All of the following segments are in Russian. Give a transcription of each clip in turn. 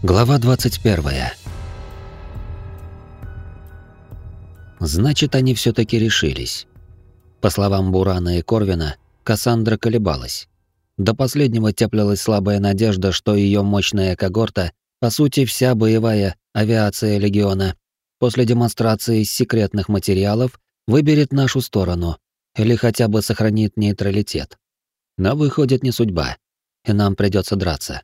Глава 21. Значит, они все таки решились. По словам Бурана и Корвина, Кассандра колебалась. До последнего теплилась слабая надежда, что ее мощная когорта, по сути, вся боевая авиация легиона, после демонстрации секретных материалов выберет нашу сторону или хотя бы сохранит нейтралитет. Но выходит не судьба, и нам придется драться.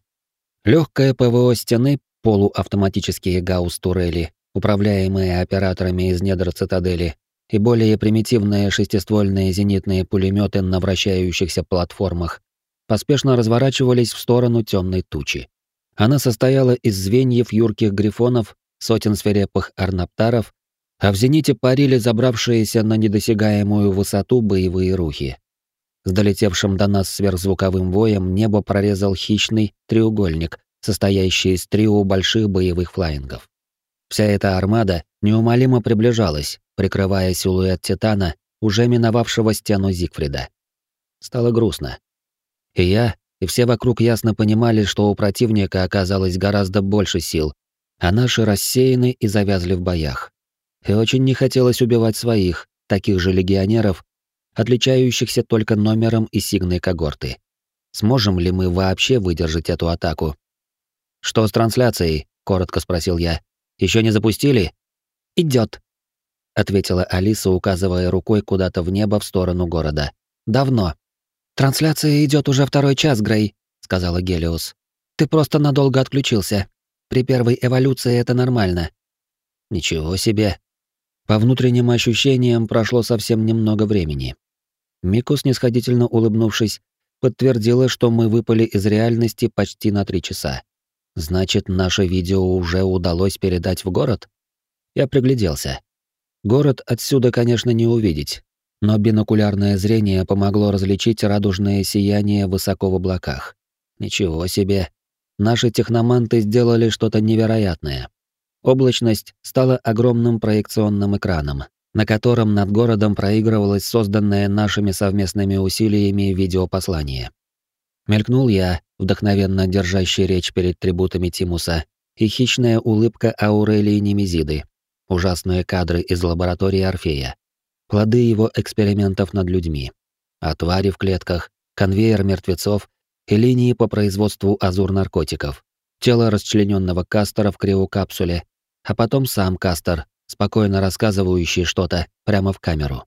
Легкое ПВО стены, полуавтоматические гаусс-турели, управляемые операторами из недр цитадели, и более примитивные шестиствольные зенитные пулеметы на вращающихся платформах поспешно разворачивались в сторону темной тучи. Она состояла из звеньев юрких грифонов, сотен свирепых арнаптаров, а в зените парили забравшиеся на недосягаемую высоту боевые рухи. С долетевшим до нас сверхзвуковым воем небо прорезал хищный треугольник, состоящий из трио больших боевых флайингов. Вся эта армада неумолимо приближалась, прикрывая силуэт Титана, уже миновавшего стену Зигфрида. Стало грустно. И я, и все вокруг ясно понимали, что у противника оказалось гораздо больше сил, а наши рассеяны и завязли в боях. И очень не хотелось убивать своих, таких же легионеров, отличающихся только номером и сигной когорты. Сможем ли мы вообще выдержать эту атаку? Что с трансляцией? коротко спросил я. Еще не запустили? Идет, ответила Алиса, указывая рукой куда-то в небо в сторону города. Давно. Трансляция идет уже второй час, Грей, сказала Гелиус. Ты просто надолго отключился. При первой эволюции это нормально. Ничего себе. По внутренним ощущениям прошло совсем немного времени. Мику, снисходительно улыбнувшись, подтвердила, что мы выпали из реальности почти на три часа. Значит, наше видео уже удалось передать в город? Я пригляделся. Город отсюда, конечно, не увидеть, но бинокулярное зрение помогло различить радужное сияние высоко в облаках. Ничего себе. Наши техноманты сделали что-то невероятное. Облачность стала огромным проекционным экраном, на котором над городом проигрывалось созданное нашими совместными усилиями видеопослание. Мелькнул я, вдохновенно держащий речь перед трибутами Тимуса, и хищная улыбка Аурелии Немезиды, ужасные кадры из лаборатории Орфея, плоды его экспериментов над людьми, а твари в клетках, конвейер мертвецов и линии по производству азур-наркотиков, тело расчлененного Кастера в криокапсуле, а потом сам Кастер, спокойно рассказывающий что-то прямо в камеру.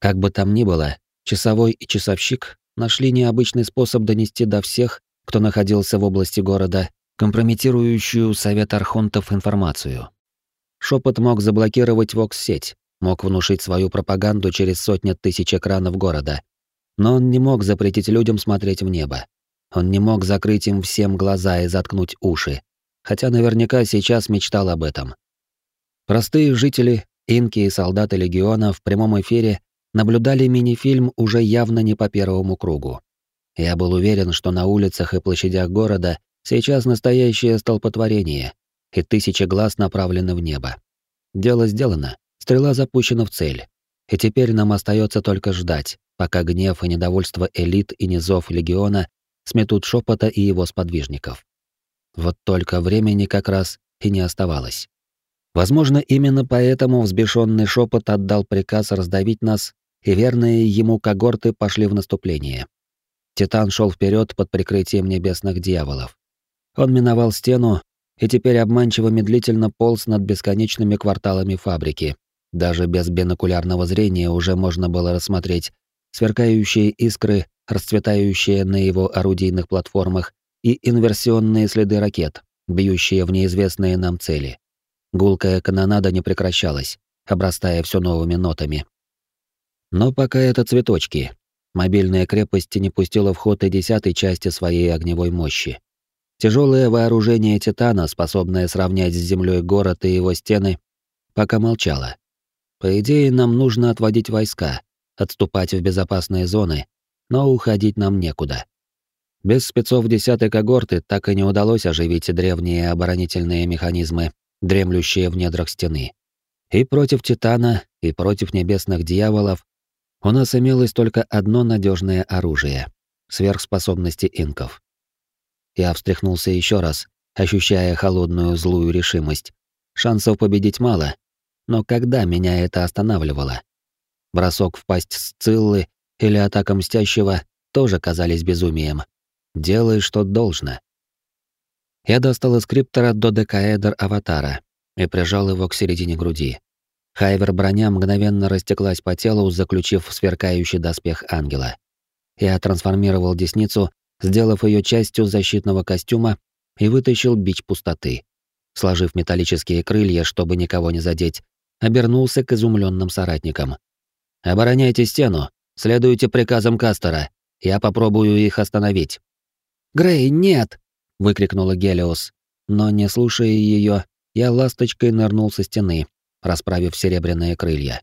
Как бы там ни было, часовой и часовщик нашли необычный способ донести до всех, кто находился в области города, компрометирующую Совет Архонтов информацию. Шепот мог заблокировать Вокс-сеть, мог внушить свою пропаганду через сотни тысяч экранов города, но он не мог запретить людям смотреть в небо. Он не мог закрыть им всем глаза и заткнуть уши, хотя наверняка сейчас мечтал об этом. Простые жители, инки и солдаты легиона в прямом эфире наблюдали мини-фильм уже явно не по первому кругу. Я был уверен, что на улицах и площадях города сейчас настоящее столпотворение, и тысячи глаз направлены в небо. Дело сделано, стрела запущена в цель. И теперь нам остается только ждать, пока гнев и недовольство элит и низов легиона сметут шепота и его сподвижников. Вот только времени как раз и не оставалось. Возможно, именно поэтому взбешенный шепот отдал приказ раздавить нас, и верные ему когорты пошли в наступление. Титан шел вперед под прикрытием небесных дьяволов. Он миновал стену и теперь обманчиво медлительно полз над бесконечными кварталами фабрики. Даже без бинокулярного зрения уже можно было рассмотреть сверкающие искры, расцветающие на его орудийных платформах, и инверсионные следы ракет, бьющие в неизвестные нам цели. Гулкая канонада не прекращалась, обрастая все новыми нотами. Но пока это цветочки. Мобильная крепость не пустила в ход и десятой части своей огневой мощи. Тяжелое вооружение Титана, способное сравнять с землей город и его стены, пока молчало. По идее, нам нужно отводить войска, отступать в безопасные зоны, но уходить нам некуда. Без спецов десятой когорты так и не удалось оживить древние оборонительные механизмы, дремлющие в недрах стены. И против Титана, и против небесных дьяволов у нас имелось только одно надежное оружие — сверхспособности инков. Я встряхнулся еще раз, ощущая холодную злую решимость. Шансов победить мало, но когда меня это останавливало? Бросок в пасть Сциллы или атака Мстящего тоже казались безумием. Делай, что должно. Я достал из криптора додекаэдр аватара и прижал его к середине груди. Хайвер броня мгновенно растеклась по телу, заключив сверкающий доспех ангела. Я трансформировал десницу, сделав ее частью защитного костюма, и вытащил бич пустоты. Сложив металлические крылья, чтобы никого не задеть, обернулся к изумленным соратникам. «Обороняйте стену, следуйте приказам Кастера, я попробую их остановить». «Грей, нет!» — выкрикнула Гелиос, но, не слушая ее, я ласточкой нырнул со стены, расправив серебряные крылья.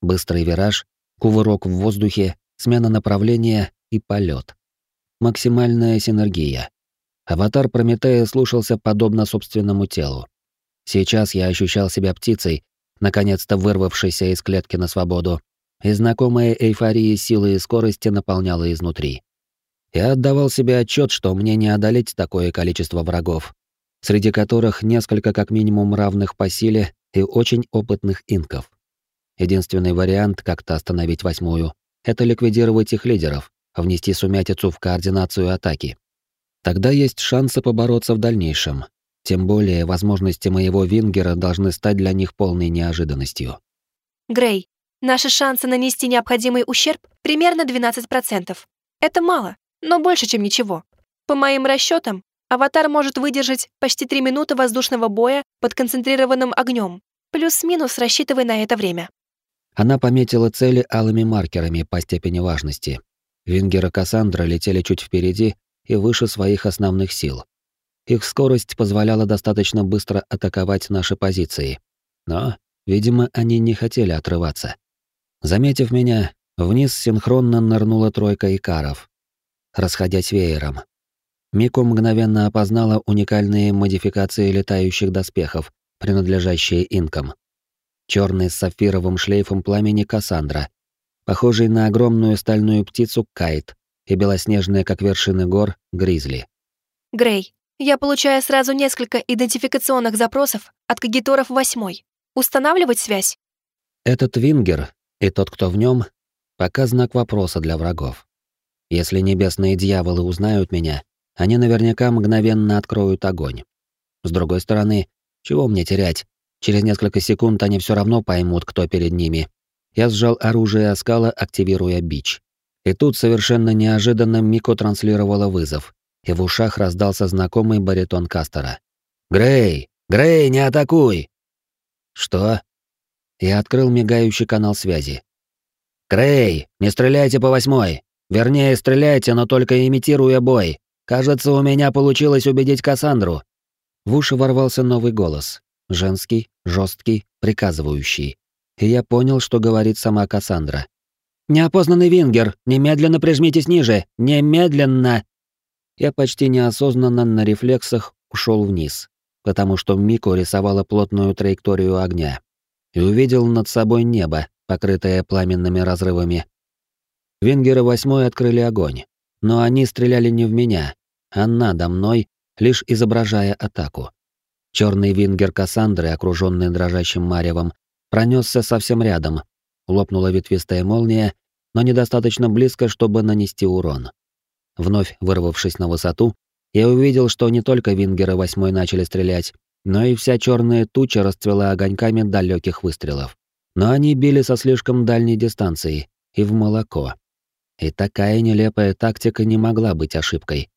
Быстрый вираж, кувырок в воздухе, смена направления и полет. Максимальная синергия. Аватар Прометея слушался подобно собственному телу. Сейчас я ощущал себя птицей, наконец-то вырвавшейся из клетки на свободу, и знакомая эйфория силы и скорости наполняла изнутри. Я отдавал себе отчет, что мне не одолеть такое количество врагов, среди которых несколько как минимум равных по силе и очень опытных инков. Единственный вариант как-то остановить восьмую — это ликвидировать их лидеров, внести сумятицу в координацию атаки. Тогда есть шансы побороться в дальнейшем. Тем более возможности моего Вингера должны стать для них полной неожиданностью. Грей, наши шансы нанести необходимый ущерб примерно 12%. Это мало, но больше, чем ничего. По моим расчетам, Аватар может выдержать почти три минуты воздушного боя под концентрированным огнем, плюс-минус рассчитывая на это время. Она пометила цели алыми маркерами по степени важности. Вингер и Кассандра летели чуть впереди и выше своих основных сил. Их скорость позволяла достаточно быстро атаковать наши позиции. Но, видимо, они не хотели отрываться. Заметив меня, вниз синхронно нырнула тройка икаров, расходясь веером. Мику мгновенно опознала уникальные модификации летающих доспехов, принадлежащие инкам. Черный с сапфировым шлейфом пламени Кассандра, похожий на огромную стальную птицу Кайт и белоснежная, как вершины гор, Гризли. Грей, я получаю сразу несколько идентификационных запросов от кагиторов восьмой. Устанавливать связь? Этот Вингер и тот, кто в нем, пока знак вопроса для врагов. Если небесные дьяволы узнают меня, они наверняка мгновенно откроют огонь. С другой стороны, чего мне терять? Через несколько секунд они все равно поймут, кто перед ними. Я сжал оружие оскала, активируя бич. И тут совершенно неожиданно Мико транслировала вызов, и в ушах раздался знакомый баритон Кастера. «Грей! Грей, не атакуй!» «Что?» Я открыл мигающий канал связи. «Грей, не стреляйте по восьмой! Вернее, стреляйте, но только имитируя бой! Кажется, у меня получилось убедить Кассандру. В уши ворвался новый голос. Женский, жесткий, приказывающий. И я понял, что говорит сама Кассандра. «Неопознанный Вингер, немедленно прижмитесь ниже! Немедленно!» Я почти неосознанно на рефлексах ушел вниз, потому что Мико рисовала плотную траекторию огня и увидел над собой небо, покрытое пламенными разрывами. Вингеры восьмой открыли огонь, но они стреляли не в меня, а надо мной, лишь изображая атаку. Черный вингер Кассандры, окруженный дрожащим маревом, пронесся совсем рядом. Лопнула ветвистая молния, но недостаточно близко, чтобы нанести урон. Вновь вырвавшись на высоту, я увидел, что не только вингеры восьмой начали стрелять, но и вся черная туча расцвела огоньками далеких выстрелов. Но они били со слишком дальней дистанции и в молоко. И такая нелепая тактика не могла быть ошибкой.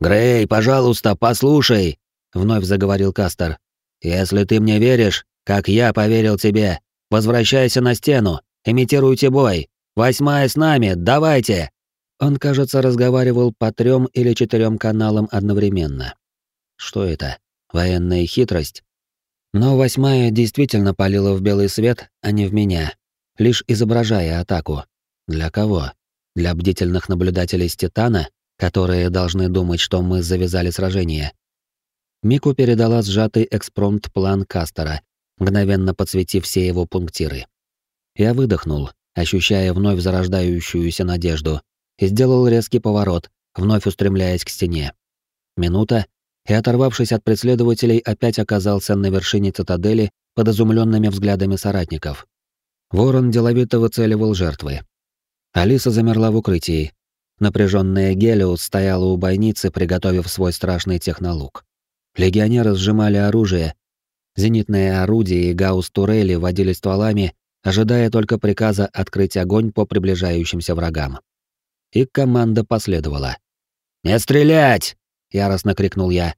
«Грей, пожалуйста, послушай!» — вновь заговорил Кастер. «Если ты мне веришь, как я поверил тебе, возвращайся на стену, имитируйте бой. Восьмая с нами, давайте!» Он, кажется, разговаривал по трем или четырем каналам одновременно. Что это? Военная хитрость? Но восьмая действительно палила в белый свет, а не в меня, лишь изображая атаку. Для кого? Для бдительных наблюдателей с Титана, которые должны думать, что мы завязали сражение. Мику передала сжатый экспромт-план Кастера, мгновенно подсветив все его пунктиры. Я выдохнул, ощущая вновь зарождающуюся надежду, и сделал резкий поворот, вновь устремляясь к стене. Минута, и, оторвавшись от преследователей, опять оказался на вершине цитадели под изумленными взглядами соратников. Ворон деловито выцеливал жертвы. Алиса замерла в укрытии. Напряженная Гелиус стояла у бойницы, приготовив свой страшный технолук. Легионеры сжимали оружие. Зенитные орудия и гаусс-турели водили стволами, ожидая только приказа открыть огонь по приближающимся врагам. И команда последовала. «Не стрелять!» — яростно крикнул я.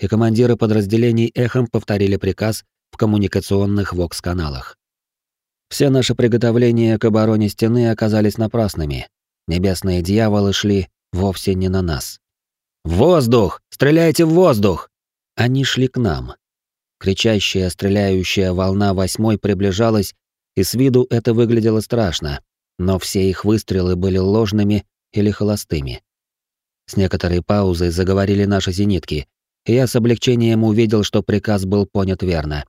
И командиры подразделений эхом повторили приказ в коммуникационных вокс-каналах. Все наши приготовления к обороне стены оказались напрасными. Небесные дьяволы шли вовсе не на нас. «В воздух! Стреляйте в воздух!» Они шли к нам. Кричащая, стреляющая волна восьмой приближалась, и с виду это выглядело страшно, но все их выстрелы были ложными или холостыми. С некоторой паузой заговорили наши зенитки, и я с облегчением увидел, что приказ был понят верно.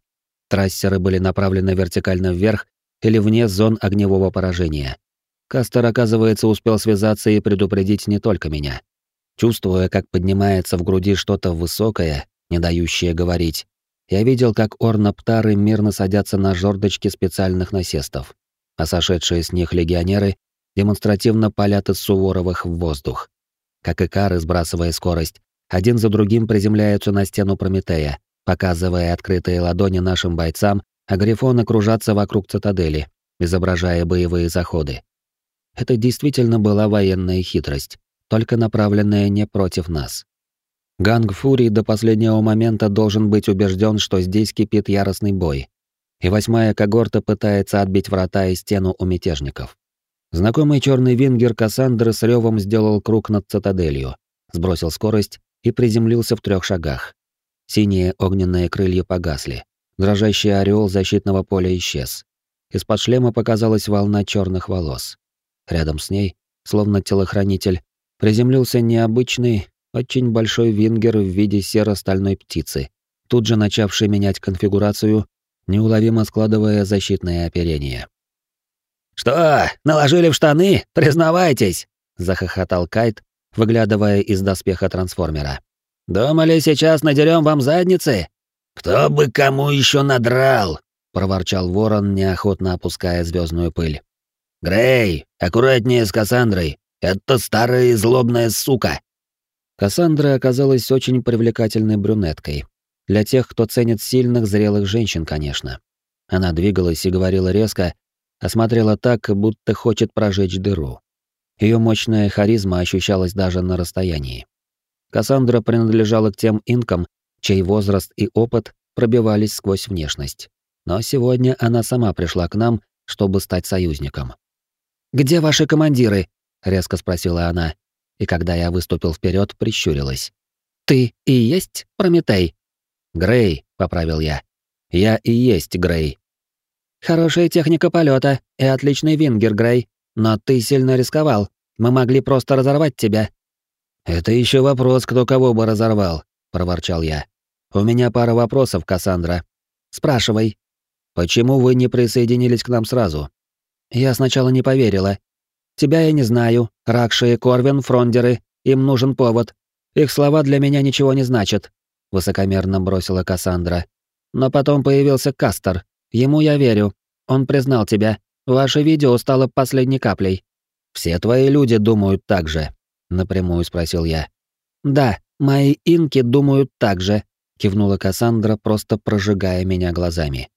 Трассеры были направлены вертикально вверх или вне зон огневого поражения. Кастер, оказывается, успел связаться и предупредить не только меня. Чувствуя, как поднимается в груди что-то высокое, не дающее говорить, я видел, как орнаптары мирно садятся на жердочки специальных насестов, а сошедшие с них легионеры демонстративно палят из Суворовых в воздух. Как и кары, сбрасывая скорость, один за другим приземляются на стену Прометея, показывая открытые ладони нашим бойцам, а грифоны кружатся вокруг цитадели, изображая боевые заходы. Это действительно была военная хитрость, только направленная не против нас. Ганг Фурий до последнего момента должен быть убежден, что здесь кипит яростный бой. И восьмая когорта пытается отбить врата и стену у мятежников. Знакомый черный вингер Кассандры с ревом сделал круг над цитаделью, сбросил скорость и приземлился в трех шагах. Синие огненные крылья погасли. Дрожащий ореол защитного поля исчез. Из-под шлема показалась волна черных волос. Рядом с ней, словно телохранитель, приземлился необычный, очень большой вингер в виде серо-стальной птицы, тут же начавший менять конфигурацию, неуловимо складывая защитное оперение. «Что, наложили в штаны? Признавайтесь!» — захохотал Кайт, выглядывая из доспеха трансформера. «Думали, сейчас надерем вам задницы?» «Кто бы кому еще надрал!» — проворчал ворон, неохотно опуская звездную пыль. «Грей, аккуратнее с Кассандрой. Это старая и злобная сука!» Кассандра оказалась очень привлекательной брюнеткой. Для тех, кто ценит сильных, зрелых женщин, конечно. Она двигалась и говорила резко, осмотрела так, будто хочет прожечь дыру. Ее мощная харизма ощущалась даже на расстоянии. Кассандра принадлежала к тем инкам, чей возраст и опыт пробивались сквозь внешность. Но сегодня она сама пришла к нам, чтобы стать союзником. «Где ваши командиры?» — резко спросила она, и когда я выступил вперед, прищурилась. «Ты и есть Прометей?» «Грей», — поправил я. «Я и есть Грей». «Хорошая техника полета и отличный вингер, Грей. Но ты сильно рисковал. Мы могли просто разорвать тебя». «Это еще вопрос, кто кого бы разорвал», — проворчал я. «У меня пара вопросов, Кассандра». «Спрашивай». «Почему вы не присоединились к нам сразу?» Я сначала не поверила, Тебя я не знаю. Ракши и Корвин, фрондеры. Им нужен повод. Их слова для меня ничего не значат», — высокомерно бросила Кассандра. «Но потом появился Кастер. Ему я верю. Он признал тебя. Ваше видео стало последней каплей». «Все твои люди думают так же», — напрямую спросил я. «Да, мои инки думают так же», — кивнула Кассандра, просто прожигая меня глазами.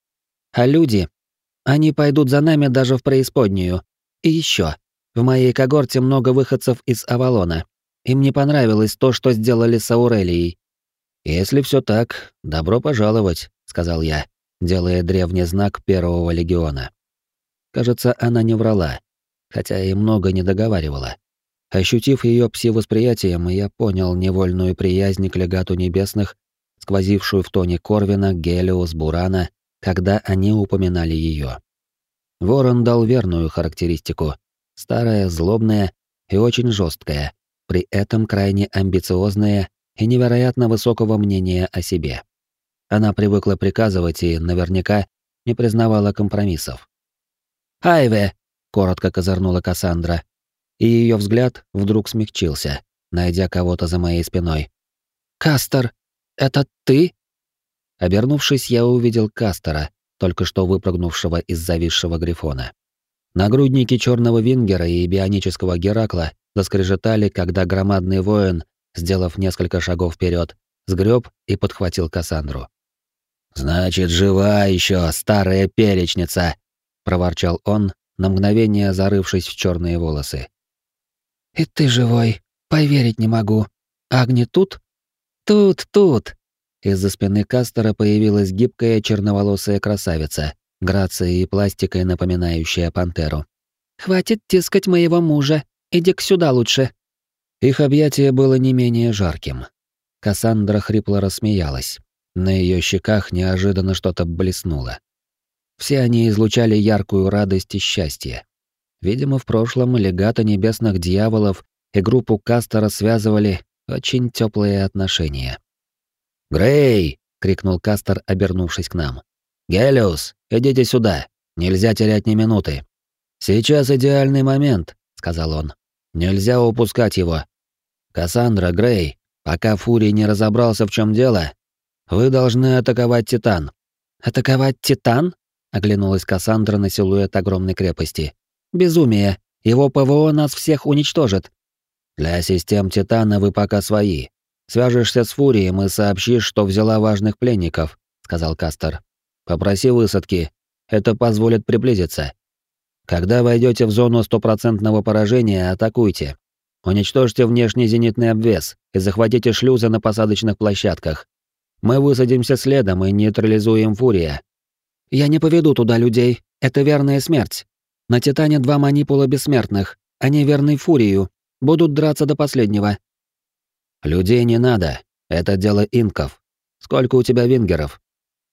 «А люди? Они пойдут за нами даже в преисподнюю. И еще. В моей когорте много выходцев из Авалона. Им не понравилось то, что сделали с Аурелией. «Если все так, добро пожаловать», — сказал я, делая древний знак Первого Легиона. Кажется, она не врала, хотя и много не договаривала. Ощутив ее пси-восприятием, я понял невольную приязнь к легату небесных, сквозившую в тоне Корвина, Гелиус, Бурана, когда они упоминали ее. Ворон дал верную характеристику, старая, злобная и очень жесткая, при этом крайне амбициозная и невероятно высокого мнения о себе. Она привыкла приказывать и наверняка не признавала компромиссов. «Айве!» — коротко козырнула Кассандра, и ее взгляд вдруг смягчился, найдя кого-то за моей спиной. «Кастер!» это ты?» Обернувшись, я увидел Кастера, только что выпрыгнувшего из зависшего грифона. Нагрудники черного Вингера и бионического Геракла заскрежетали, когда громадный воин, сделав несколько шагов вперед, сгреб и подхватил Кассандру. «Значит, жива еще старая перечница!» — проворчал он, на мгновение зарывшись в черные волосы. «И ты живой, поверить не могу. Агни тут?» «Тут, тут!» Из-за спины Кастера появилась гибкая черноволосая красавица, грацией и пластикой напоминающая пантеру. «Хватит тискать моего мужа, иди-ка сюда лучше». Их объятие было не менее жарким. Кассандра хрипло рассмеялась. На ее щеках неожиданно что-то блеснуло. Все они излучали яркую радость и счастье. Видимо, в прошлом легата небесных дьяволов и группу Кастера связывали очень теплые отношения. «Грей!» — крикнул Кастер, обернувшись к нам. «Гелиус, идите сюда. Нельзя терять ни минуты». «Сейчас идеальный момент», — сказал он. «Нельзя упускать его. Кассандра, Грей, пока Фурий не разобрался, в чем дело, вы должны атаковать Титан». «Атаковать Титан?» — оглянулась Кассандра на силуэт огромной крепости. «Безумие! Его ПВО нас всех уничтожит!» «Для систем Титана вы пока свои. Свяжешься с Фурием и сообщишь, что взяла важных пленников», — сказал Кастер. «Попроси высадки. Это позволит приблизиться. Когда войдете в зону стопроцентного поражения, атакуйте. Уничтожьте внешний зенитный обвес и захватите шлюзы на посадочных площадках. Мы высадимся следом и нейтрализуем Фурия. Я не поведу туда людей. Это верная смерть. На Титане два манипула бессмертных. Они верны Фурию. Будут драться до последнего. Людей не надо. Это дело инков. Сколько у тебя вингеров?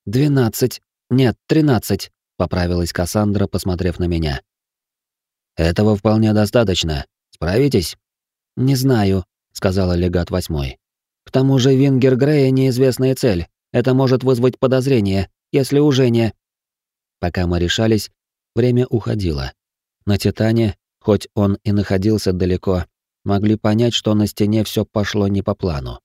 Двенадцать. Нет, тринадцать. Поправилась Кассандра, посмотрев на меня. Этого вполне достаточно. Справитесь? Не знаю, сказала легат восьмой. К тому же Вингер Грея неизвестная цель. Это может вызвать подозрение, если уже не... Пока мы решались, время уходило. На Титане, хоть он и находился далеко, могли понять, что на стене все пошло не по плану.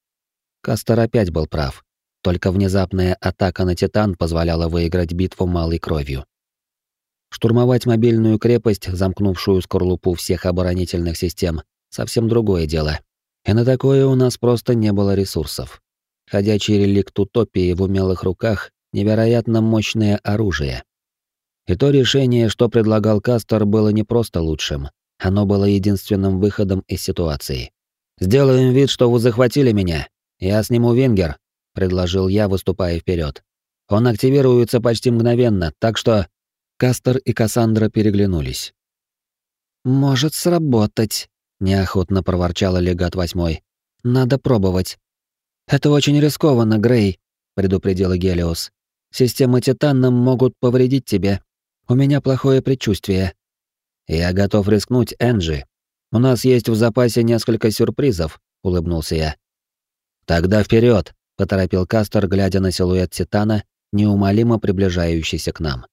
Кастер опять был прав. Только внезапная атака на Титан позволяла выиграть битву малой кровью. Штурмовать мобильную крепость, замкнувшую скорлупу всех оборонительных систем, совсем другое дело. И на такое у нас просто не было ресурсов. Ходячий реликт утопии в умелых руках — невероятно мощное оружие. И то решение, что предлагал Кастер, было не просто лучшим. Оно было единственным выходом из ситуации. «Сделаем вид, что вы захватили меня. Я сниму Венгер», — предложил я, выступая вперед. «Он активируется почти мгновенно, так что...» Кастер и Кассандра переглянулись. «Может сработать», неохотно проворчала легат восьмой. Надо пробовать. Это очень рискованно, Грей, предупредила Гелиос. Системы Титана могут повредить тебе. У меня плохое предчувствие. Я готов рискнуть, Энджи. У нас есть в запасе несколько сюрпризов, улыбнулся я. Тогда вперед, поторопил Кастер, глядя на силуэт Титана, неумолимо приближающийся к нам.